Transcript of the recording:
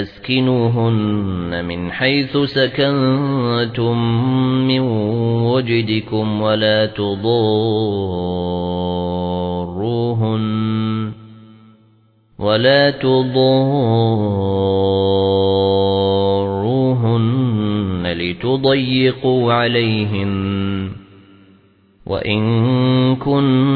أسكنوهن من حيث سكنتم من وجدكم ولا تضاروهن ولا تضاروهن لتضيقوا عليهن وَإِن كُنَّ